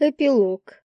Эпилог.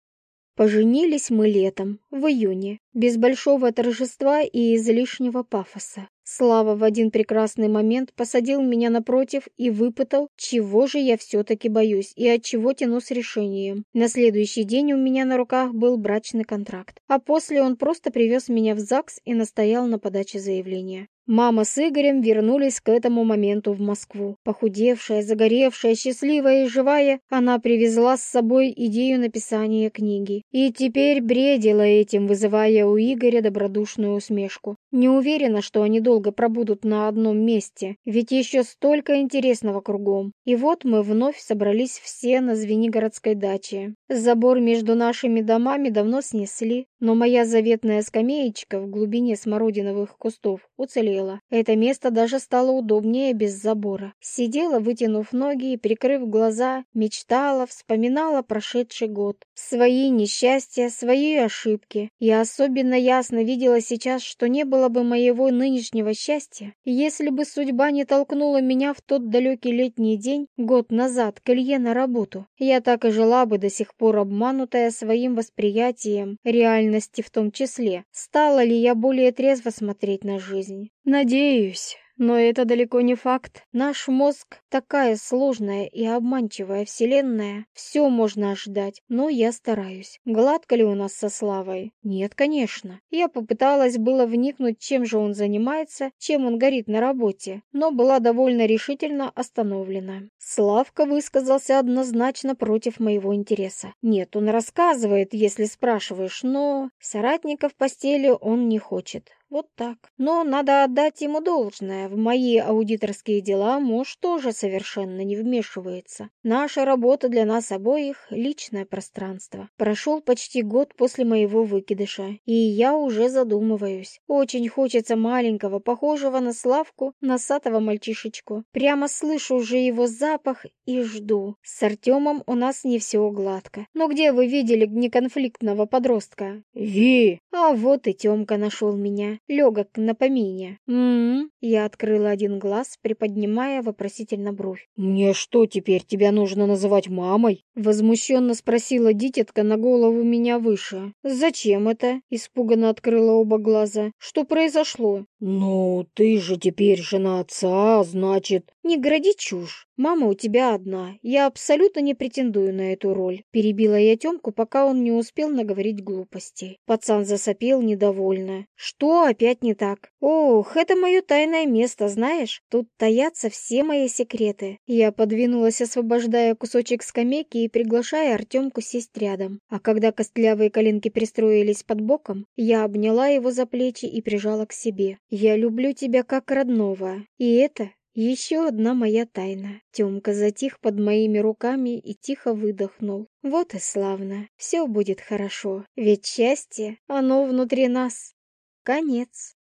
Поженились мы летом, в июне, без большого торжества и излишнего пафоса. Слава в один прекрасный момент посадил меня напротив и выпытал, чего же я все-таки боюсь и от чего тяну с решением. На следующий день у меня на руках был брачный контракт, а после он просто привез меня в ЗАГС и настоял на подаче заявления. Мама с Игорем вернулись к этому моменту в Москву. Похудевшая, загоревшая, счастливая и живая, она привезла с собой идею написания книги. И теперь бредила этим, вызывая у Игоря добродушную усмешку. Не уверена, что они долго пробудут на одном месте, ведь еще столько интересного кругом. И вот мы вновь собрались все на Звенигородской даче. Забор между нашими домами давно снесли, но моя заветная скамеечка в глубине смородиновых кустов уцелела. Это место даже стало удобнее без забора. Сидела, вытянув ноги и прикрыв глаза, мечтала, вспоминала прошедший год. Свои несчастья, свои ошибки. Я особенно ясно видела сейчас, что не было бы моего нынешнего счастья, если бы судьба не толкнула меня в тот далекий летний день, год назад, к Илье на работу. Я так и жила бы до сих пор обманутая своим восприятием реальности в том числе. Стала ли я более трезво смотреть на жизнь? Надеюсь. Но это далеко не факт. Наш мозг такая сложная и обманчивая вселенная. Все можно ожидать, но я стараюсь. Гладко ли у нас со Славой? Нет, конечно. Я попыталась было вникнуть, чем же он занимается, чем он горит на работе, но была довольно решительно остановлена. Славка высказался однозначно против моего интереса. Нет, он рассказывает, если спрашиваешь, но соратника в постели он не хочет. Вот так. Но надо отдать ему должное. В мои аудиторские дела муж тоже совершенно не вмешивается. Наша работа для нас обоих — личное пространство. Прошел почти год после моего выкидыша, и я уже задумываюсь. Очень хочется маленького, похожего на Славку, носатого мальчишечку. Прямо слышу уже его запах и жду. С Артемом у нас не все гладко. Но где вы видели неконфликтного подростка? Ви! А вот и Темка нашел меня легок на помине. «М-м-м», я открыла один глаз, приподнимая вопросительно бровь. «Мне что, теперь тебя нужно называть мамой?» Возмущенно спросила дитятка на голову меня выше. «Зачем это?» Испуганно открыла оба глаза. «Что произошло?» «Ну, ты же теперь жена отца, значит...» «Не гради чушь. Мама у тебя одна. Я абсолютно не претендую на эту роль». Перебила я Тёмку, пока он не успел наговорить глупостей. Пацан засопел недовольно. «Что опять не так?» «Ох, это мое тайное место, знаешь? Тут таятся все мои секреты». Я подвинулась, освобождая кусочек скамейки и приглашая Артемку сесть рядом. А когда костлявые коленки пристроились под боком, я обняла его за плечи и прижала к себе. «Я люблю тебя как родного, и это еще одна моя тайна. Тёмка затих под моими руками и тихо выдохнул. Вот и славно. Все будет хорошо. Ведь счастье, оно внутри нас. Конец.